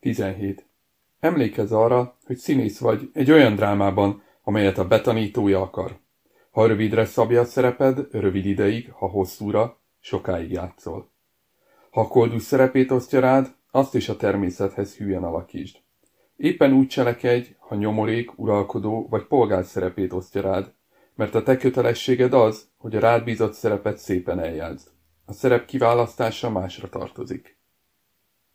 17. Emlékezz arra, hogy színész vagy egy olyan drámában, amelyet a betanítója akar. Ha rövidre szabja a szereped, rövid ideig, ha hosszúra, sokáig játszol. Ha koldus szerepét osztja rád, azt is a természethez hűen alakítsd. Éppen úgy cselekedj, ha nyomorék, uralkodó vagy polgár szerepét osztja rád, mert a te kötelességed az, hogy a rád bízott szerepet szépen eljátszd. A szerep kiválasztása másra tartozik.